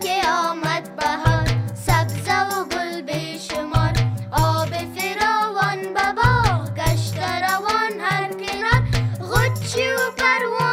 که آمد بهار سبزه و گل به شمار آب فراوان بابا گشت روان هر کنار غچی و کار.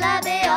love it.